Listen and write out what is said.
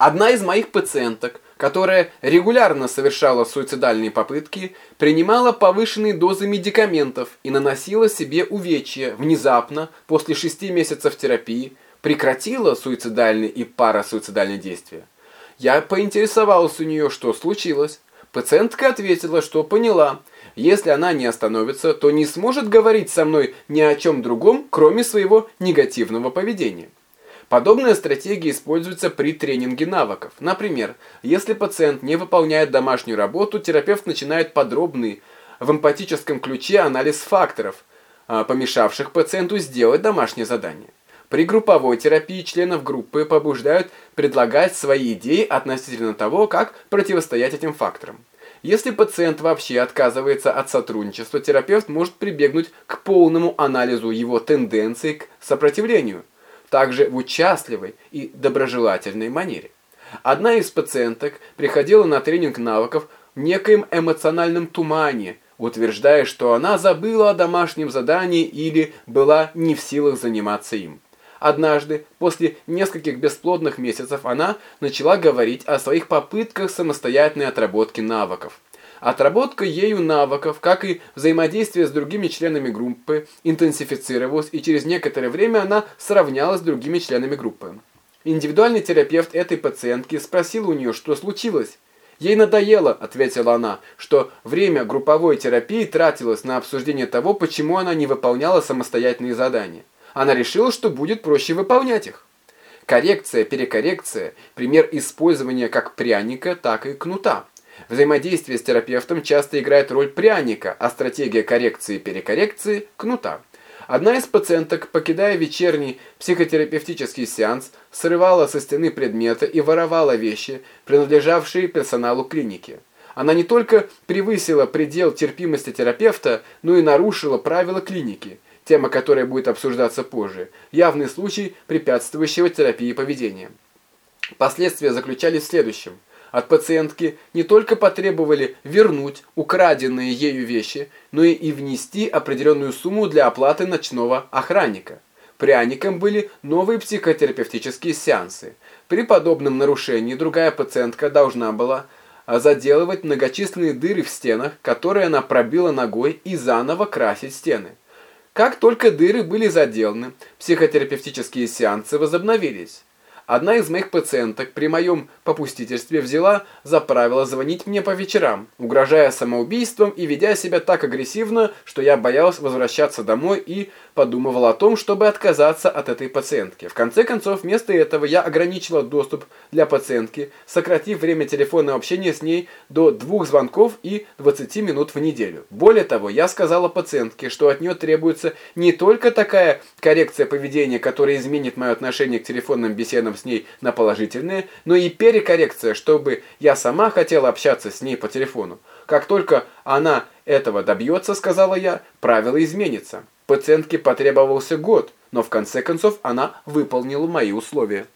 Одна из моих пациенток, которая регулярно совершала суицидальные попытки, принимала повышенные дозы медикаментов и наносила себе увечья внезапно после шести месяцев терапии, прекратила суицидальные и парасуицидальные действия. Я поинтересовался у нее, что случилось. Пациентка ответила, что поняла, если она не остановится, то не сможет говорить со мной ни о чем другом, кроме своего негативного поведения. Подобная стратегия используется при тренинге навыков. Например, если пациент не выполняет домашнюю работу, терапевт начинает подробный в эмпатическом ключе анализ факторов, а, помешавших пациенту сделать домашнее задание. При групповой терапии членов группы побуждают предлагать свои идеи относительно того, как противостоять этим факторам. Если пациент вообще отказывается от сотрудничества, терапевт может прибегнуть к полному анализу его тенденций к сопротивлению также в участливой и доброжелательной манере. Одна из пациенток приходила на тренинг навыков в некоем эмоциональном тумане, утверждая, что она забыла о домашнем задании или была не в силах заниматься им. Однажды, после нескольких бесплодных месяцев, она начала говорить о своих попытках самостоятельной отработки навыков. Отработка ею навыков, как и взаимодействие с другими членами группы, интенсифицировалась, и через некоторое время она сравнялась с другими членами группы. Индивидуальный терапевт этой пациентки спросил у нее, что случилось. «Ей надоело», — ответила она, что время групповой терапии тратилось на обсуждение того, почему она не выполняла самостоятельные задания. Она решила, что будет проще выполнять их. Коррекция, перекоррекция – пример использования как пряника, так и кнута. Взаимодействие с терапевтом часто играет роль пряника, а стратегия коррекции и перекоррекции – кнута. Одна из пациенток, покидая вечерний психотерапевтический сеанс, срывала со стены предметы и воровала вещи, принадлежавшие персоналу клиники. Она не только превысила предел терпимости терапевта, но и нарушила правила клиники, тема которой будет обсуждаться позже, явный случай препятствующего терапии поведения. Последствия заключались в следующем – от пациентки не только потребовали вернуть украденные ею вещи, но и внести определенную сумму для оплаты ночного охранника. Пряником были новые психотерапевтические сеансы. При подобном нарушении другая пациентка должна была заделывать многочисленные дыры в стенах, которые она пробила ногой и заново красить стены. Как только дыры были заделаны, психотерапевтические сеансы возобновились. Одна из моих пациенток при моем попустительстве взяла за правило звонить мне по вечерам, угрожая самоубийством и ведя себя так агрессивно, что я боялась возвращаться домой и подумывал о том, чтобы отказаться от этой пациентки. В конце концов, вместо этого я ограничила доступ для пациентки, сократив время телефонного общения с ней до двух звонков и 20 минут в неделю. Более того, я сказала пациентке, что от нее требуется не только такая коррекция поведения, которая изменит мое отношение к телефонным беседам с ней на положительные, но и перекоррекция, чтобы я сама хотела общаться с ней по телефону. Как только она этого добьется, сказала я, правило изменится. Пациентке потребовался год, но в конце концов она выполнила мои условия.